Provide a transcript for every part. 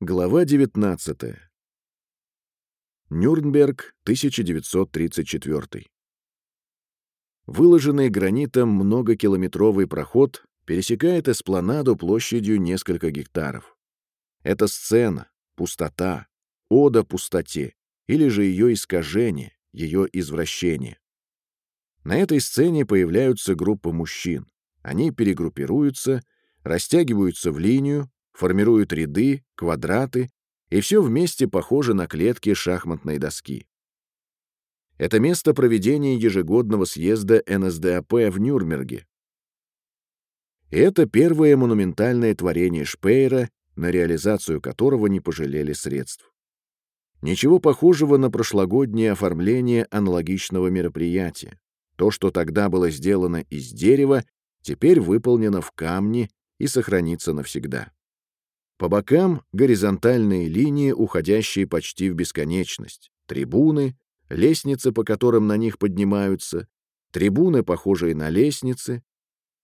Глава 19. Нюрнберг, 1934. Выложенный гранитом многокилометровый проход пересекает эспланаду площадью несколько гектаров. Это сцена, пустота, ода пустоте, или же ее искажение, ее извращение. На этой сцене появляются группы мужчин. Они перегруппируются, растягиваются в линию, формируют ряды, квадраты, и все вместе похоже на клетки шахматной доски. Это место проведения ежегодного съезда НСДАП в Нюрнберге. Это первое монументальное творение Шпейера, на реализацию которого не пожалели средств. Ничего похожего на прошлогоднее оформление аналогичного мероприятия. То, что тогда было сделано из дерева, теперь выполнено в камне и сохранится навсегда. По бокам горизонтальные линии, уходящие почти в бесконечность, трибуны, лестницы, по которым на них поднимаются, трибуны, похожие на лестницы,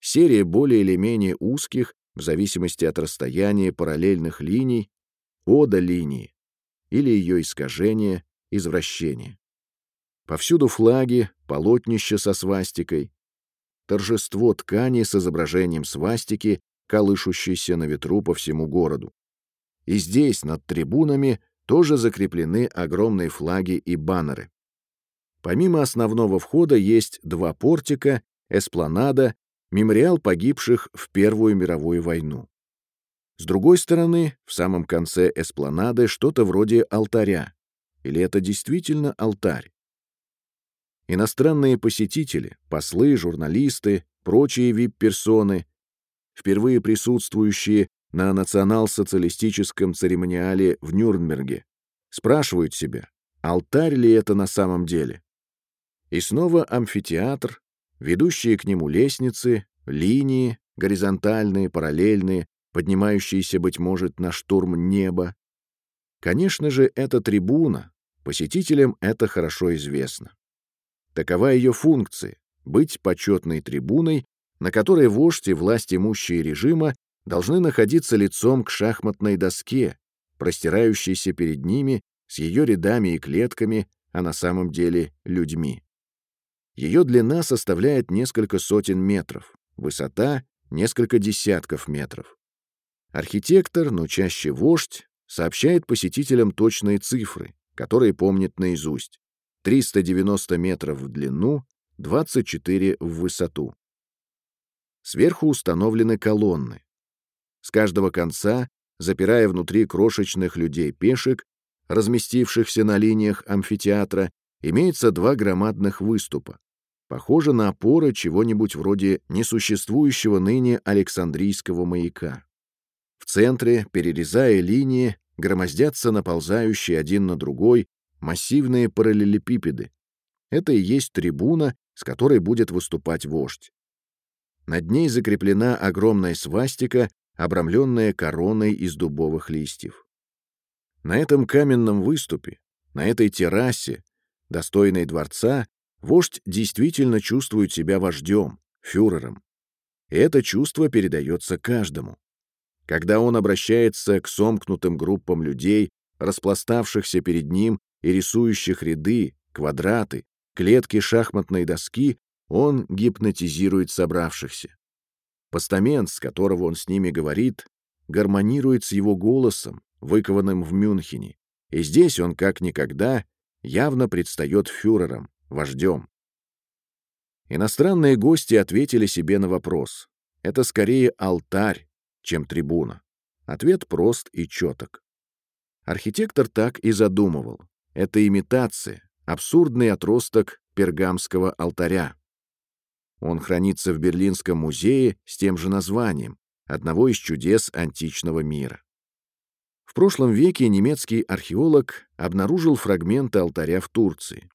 серия более или менее узких, в зависимости от расстояния параллельных линий, ода линии или ее искажение, извращение. Повсюду флаги, полотнища со свастикой, торжество ткани с изображением свастики, колышущейся на ветру по всему городу. И здесь, над трибунами, тоже закреплены огромные флаги и баннеры. Помимо основного входа есть два портика, эспланада, мемориал погибших в Первую мировую войну. С другой стороны, в самом конце эспланады что-то вроде алтаря. Или это действительно алтарь? Иностранные посетители, послы, журналисты, прочие вип-персоны, впервые присутствующие на национал-социалистическом церемониале в Нюрнберге, спрашивают себя, алтарь ли это на самом деле? И снова амфитеатр, ведущие к нему лестницы, линии, горизонтальные, параллельные, поднимающиеся, быть может, на штурм неба. Конечно же, это трибуна, посетителям это хорошо известно. Такова ее функция — быть почетной трибуной, на которой вождь и власть имущие режима должны находиться лицом к шахматной доске, простирающейся перед ними с ее рядами и клетками, а на самом деле людьми. Ее длина составляет несколько сотен метров, высота — несколько десятков метров. Архитектор, но чаще вождь, сообщает посетителям точные цифры, которые помнит наизусть. 390 метров в длину, 24 в высоту. Сверху установлены колонны. С каждого конца, запирая внутри крошечных людей-пешек, разместившихся на линиях амфитеатра, имеется два громадных выступа. Похоже на опоры чего-нибудь вроде несуществующего ныне Александрийского маяка. В центре, перерезая линии, громоздятся наползающие один на другой массивные параллелепипеды. Это и есть трибуна, с которой будет выступать вождь. Над ней закреплена огромная свастика, обрамленная короной из дубовых листьев. На этом каменном выступе, на этой террасе, достойной дворца, вождь действительно чувствует себя вождем, фюрером. И это чувство передается каждому. Когда он обращается к сомкнутым группам людей, распластавшихся перед ним и рисующих ряды, квадраты, клетки шахматной доски, он гипнотизирует собравшихся. Постамент, с которого он с ними говорит, гармонирует с его голосом, выкованным в Мюнхене, и здесь он, как никогда, явно предстает фюрером, вождем. Иностранные гости ответили себе на вопрос. Это скорее алтарь, чем трибуна. Ответ прост и четок. Архитектор так и задумывал. Это имитация, абсурдный отросток пергамского алтаря. Он хранится в Берлинском музее с тем же названием, одного из чудес античного мира. В прошлом веке немецкий археолог обнаружил фрагменты алтаря в Турции.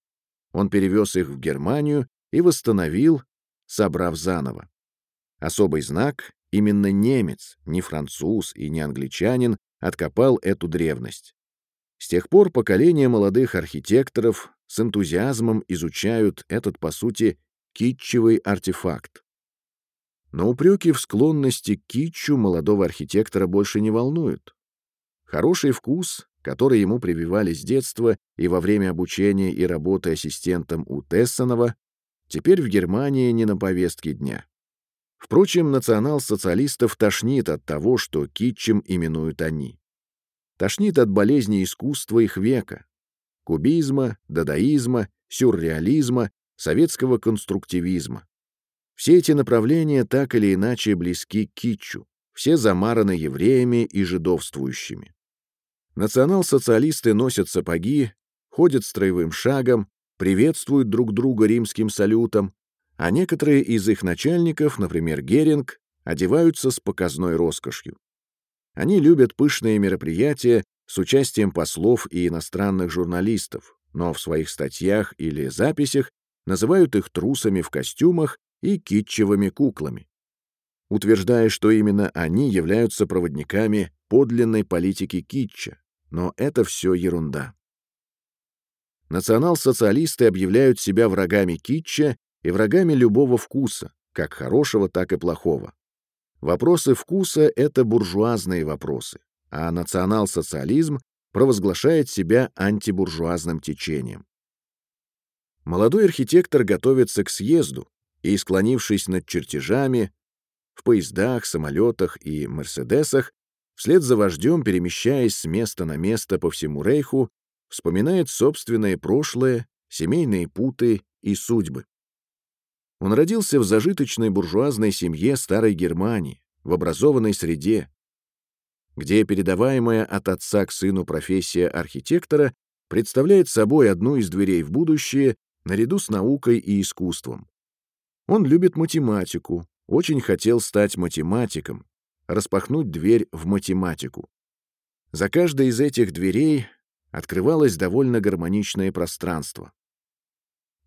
Он перевез их в Германию и восстановил, собрав заново. Особый знак — именно немец, не француз и не англичанин, откопал эту древность. С тех пор поколения молодых архитекторов с энтузиазмом изучают этот, по сути, китчевый артефакт. Но упреки в склонности к китчу молодого архитектора больше не волнуют. Хороший вкус, который ему прививали с детства и во время обучения и работы ассистентом у Тессонова, теперь в Германии не на повестке дня. Впрочем, национал-социалистов тошнит от того, что китчем именуют они. Тошнит от болезни искусства их века, кубизма, дадаизма, сюрреализма, советского конструктивизма. Все эти направления так или иначе близки к китчу, все замараны евреями и жидовствующими. Национал-социалисты носят сапоги, ходят строевым шагом, приветствуют друг друга римским салютом, а некоторые из их начальников, например, Геринг, одеваются с показной роскошью. Они любят пышные мероприятия с участием послов и иностранных журналистов, но в своих статьях или записях называют их трусами в костюмах и китчевыми куклами, утверждая, что именно они являются проводниками подлинной политики китча, но это все ерунда. Национал-социалисты объявляют себя врагами китча и врагами любого вкуса, как хорошего, так и плохого. Вопросы вкуса — это буржуазные вопросы, а национал-социализм провозглашает себя антибуржуазным течением. Молодой архитектор готовится к съезду и, склонившись над чертежами, в поездах, самолетах и мерседесах, вслед за вождем, перемещаясь с места на место по всему Рейху, вспоминает собственное прошлое, семейные путы и судьбы. Он родился в зажиточной буржуазной семье старой Германии, в образованной среде, где передаваемая от отца к сыну профессия архитектора представляет собой одну из дверей в будущее наряду с наукой и искусством. Он любит математику, очень хотел стать математиком, распахнуть дверь в математику. За каждой из этих дверей открывалось довольно гармоничное пространство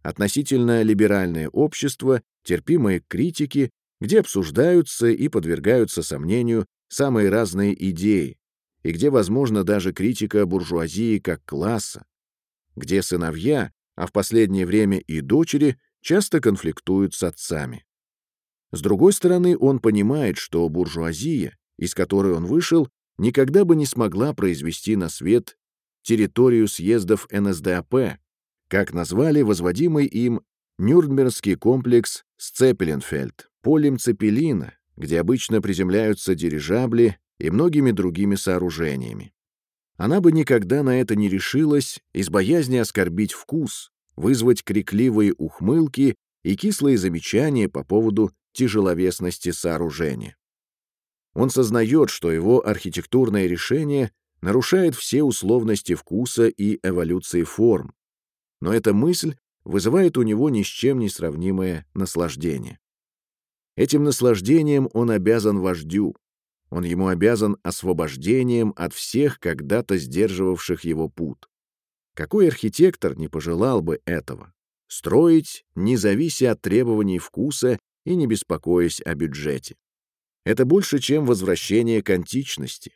относительно либеральное общество, терпимые к критике, где обсуждаются и подвергаются сомнению самые разные идеи, и где возможна даже критика буржуазии как класса, где сыновья, а в последнее время и дочери, часто конфликтуют с отцами. С другой стороны, он понимает, что буржуазия, из которой он вышел, никогда бы не смогла произвести на свет территорию съездов НСДАП, как назвали возводимый им Нюрнбергский комплекс Сцепеленфельд, полем Цепелина, где обычно приземляются дирижабли и многими другими сооружениями. Она бы никогда на это не решилась из боязни оскорбить вкус, вызвать крикливые ухмылки и кислые замечания по поводу тяжеловесности сооружения. Он сознает, что его архитектурное решение нарушает все условности вкуса и эволюции форм, но эта мысль вызывает у него ни с чем не сравнимое наслаждение. Этим наслаждением он обязан вождю, он ему обязан освобождением от всех когда-то сдерживавших его пут. Какой архитектор не пожелал бы этого? Строить, не завися от требований вкуса и не беспокоясь о бюджете. Это больше, чем возвращение к античности.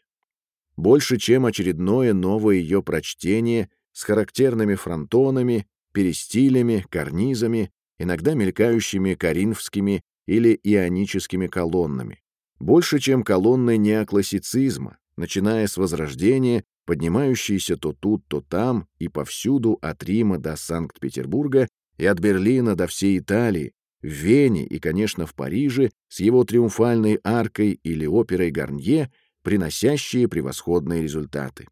Больше, чем очередное новое ее прочтение с характерными фронтонами, перистилями, карнизами, иногда мелькающими коринфскими или ионическими колоннами. Больше, чем колонны неоклассицизма, начиная с Возрождения, поднимающиеся то тут, то там и повсюду от Рима до Санкт-Петербурга и от Берлина до всей Италии, в Вене и, конечно, в Париже с его триумфальной аркой или оперой Гарнье, приносящие превосходные результаты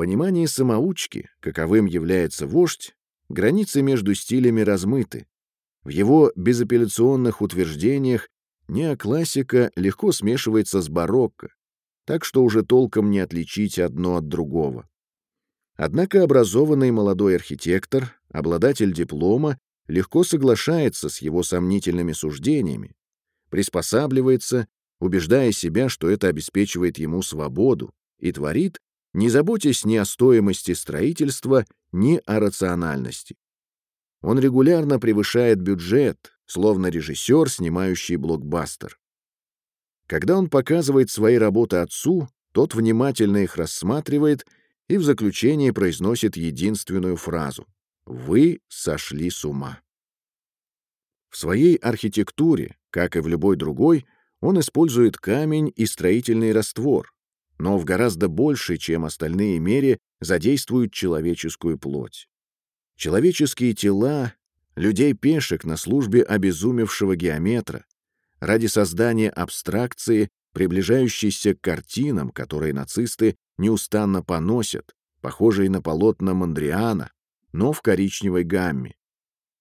понимании самоучки, каковым является вождь, границы между стилями размыты. В его безапелляционных утверждениях неоклассика легко смешивается с барокко, так что уже толком не отличить одно от другого. Однако образованный молодой архитектор, обладатель диплома, легко соглашается с его сомнительными суждениями, приспосабливается, убеждая себя, что это обеспечивает ему свободу, и творит не заботясь ни о стоимости строительства, ни о рациональности. Он регулярно превышает бюджет, словно режиссер, снимающий блокбастер. Когда он показывает свои работы отцу, тот внимательно их рассматривает и в заключении произносит единственную фразу «Вы сошли с ума». В своей архитектуре, как и в любой другой, он использует камень и строительный раствор, но в гораздо большей, чем остальные мере, задействуют человеческую плоть. Человеческие тела людей-пешек на службе обезумевшего геометра ради создания абстракции, приближающейся к картинам, которые нацисты неустанно поносят, похожие на полотна Мандриана, но в коричневой гамме.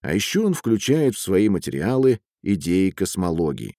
А еще он включает в свои материалы идеи космологии.